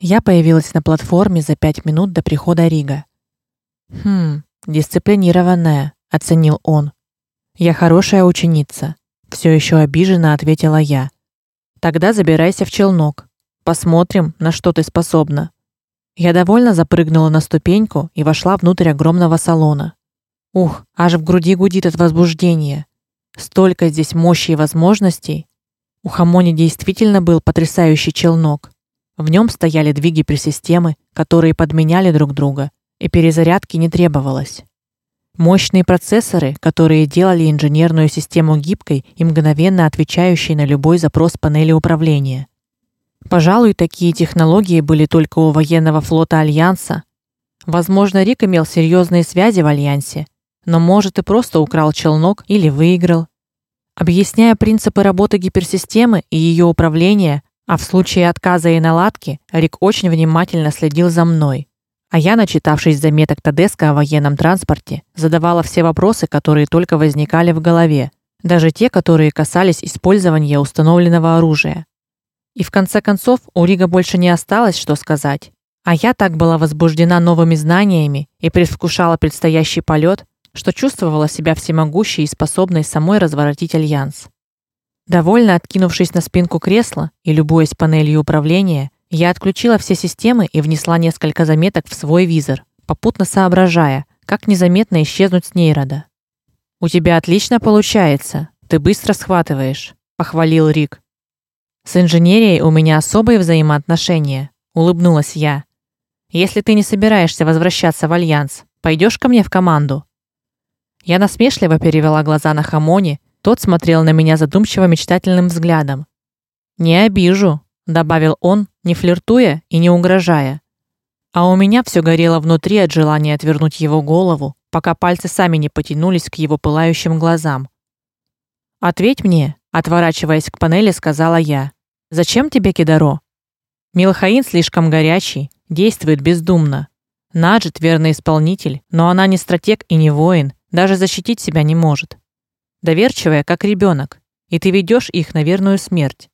Я появилась на платформе за пять минут до прихода Рига. Хм, дисциплинированная, оценил он. Я хорошая ученица, все еще обиженно ответила я. Тогда забирайся в челнок. Посмотрим, на что ты способна. Я довольно запрыгнула на ступеньку и вошла внутрь огромного салона. Ух, аж в груди гудит от возбуждения. Столько здесь мощи и возможностей. У Хамони действительно был потрясающий челнок. В нем стояли две гиперсистемы, которые подменяли друг друга, и перезарядки не требовалось. Мощные процессоры, которые делали инженерную систему гибкой и мгновенно отвечающей на любой запрос панели управления. Пожалуй, такие технологии были только у военного флота альянса. Возможно, Рик имел серьезные связи в альянсе, но может и просто украл челнок или выиграл. Объясняя принципы работы гиперсистемы и ее управления, а в случае отказа и наладки, Рик очень внимательно следил за мной. А я, начитавшись заметок Тадеска о военном транспорте, задавала все вопросы, которые только возникали в голове, даже те, которые касались использования установленного оружия. И в конце концов, у Рига больше не осталось что сказать. А я так была возбуждена новыми знаниями и предвкушала предстоящий полет, что чувствовала себя всемогущей и способной самой разворотить альянс. Довольно откинувшись на спинку кресла и любуясь панелью управления, я отключила все системы и внесла несколько заметок в свой визор, попутно соображая, как незаметно исчезнуть с нейрода. У тебя отлично получается. Ты быстро схватываешь, похвалил Рик. С инженерией у меня особые взаимоотношения, улыбнулась я. Если ты не собираешься возвращаться в альянс, пойдешь ко мне в команду. Я насмешливо перевела глаза на Хамони, тот смотрел на меня задумчиво мечтательным взглядом. Не обижу, добавил он, не флиртуя и не угрожая. А у меня все горело внутри от желания отвернуть его голову, пока пальцы сами не потянулись к его пылающим глазам. Ответь мне, отворачиваясь к панели, сказала я. Зачем тебе Кидаро? Милхаин слишком горячий, действует бездумно. Наджит верный исполнитель, но она не стратег и не воин, даже защитить себя не может. Доверчивая, как ребенок, и ты ведешь их на верную смерть.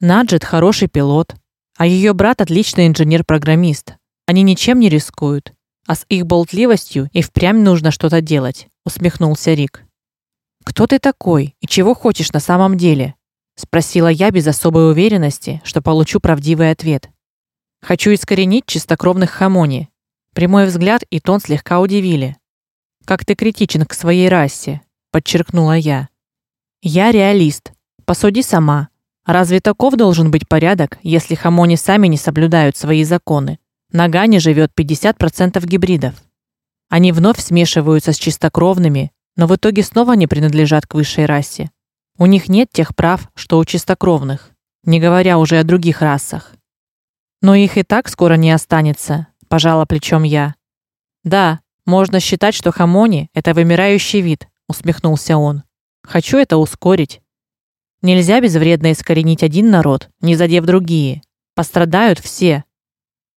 Наджит хороший пилот, а ее брат отличный инженер-программист. Они ничем не рискуют, а с их болтливостью и впрямь нужно что-то делать, усмехнулся Рик. Кто ты такой и чего хочешь на самом деле? спросила я без особой уверенности, что получу правдивый ответ. Хочу искоренить чистокровных хамони. Прямой взгляд и тон слегка удивили. Как ты критичен к своей расе, подчеркнула я. Я реалист. Посуди сама. Разве таков должен быть порядок, если хамони сами не соблюдают свои законы? На Гане живет 50% гибридов. Они вновь смешиваются с чистокровными, но в итоге снова не принадлежат к высшей расе. У них нет тех прав, что у чистокровных, не говоря уже о других расах. Но их и так скоро не останется, пожала плечом я. Да, можно считать, что хамони это вымирающий вид, усмехнулся он. Хочу это ускорить. Нельзя безвредно искоренить один народ, не задев другие. Пострадают все.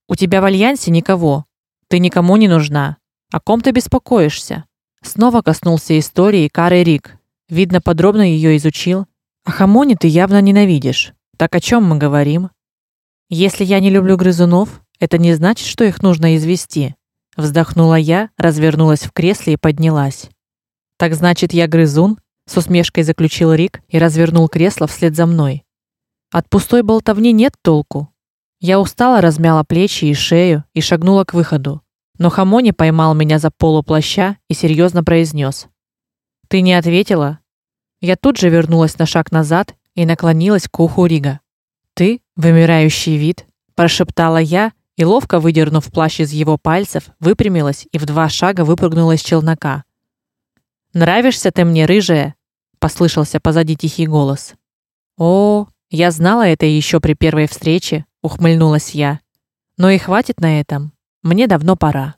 У тебя в альянсе никого. Ты никому не нужна. О ком ты беспокоишься? Снова коснулся истории Кары Рик, Видно, подробно ее изучил. А Хамони ты явно ненавидишь. Так о чем мы говорим? Если я не люблю грызунов, это не значит, что их нужно извести. Вздохнула я, развернулась в кресле и поднялась. Так значит, я грызун? С усмешкой заключил Рик и развернул кресло вслед за мной. От пустой болтовни нет толку. Я устало размяла плечи и шею и шагнула к выходу. Но Хамони поймал меня за полу плаща и серьезно произнес: "Ты не ответила, я тут же вернулась на шаг назад и наклонилась к уху Рига. "Ты вымирающий вид", прошептала я и ловко выдернув плащ из его пальцев, выпрямилась и в два шага выпрыгнула из челнока. "Нравишься ты мне, рыжая", послышался позади тихий голос. "О, я знала это еще при первой встрече", ухмыльнулась я. "Но и хватит на этом. Мне давно пора".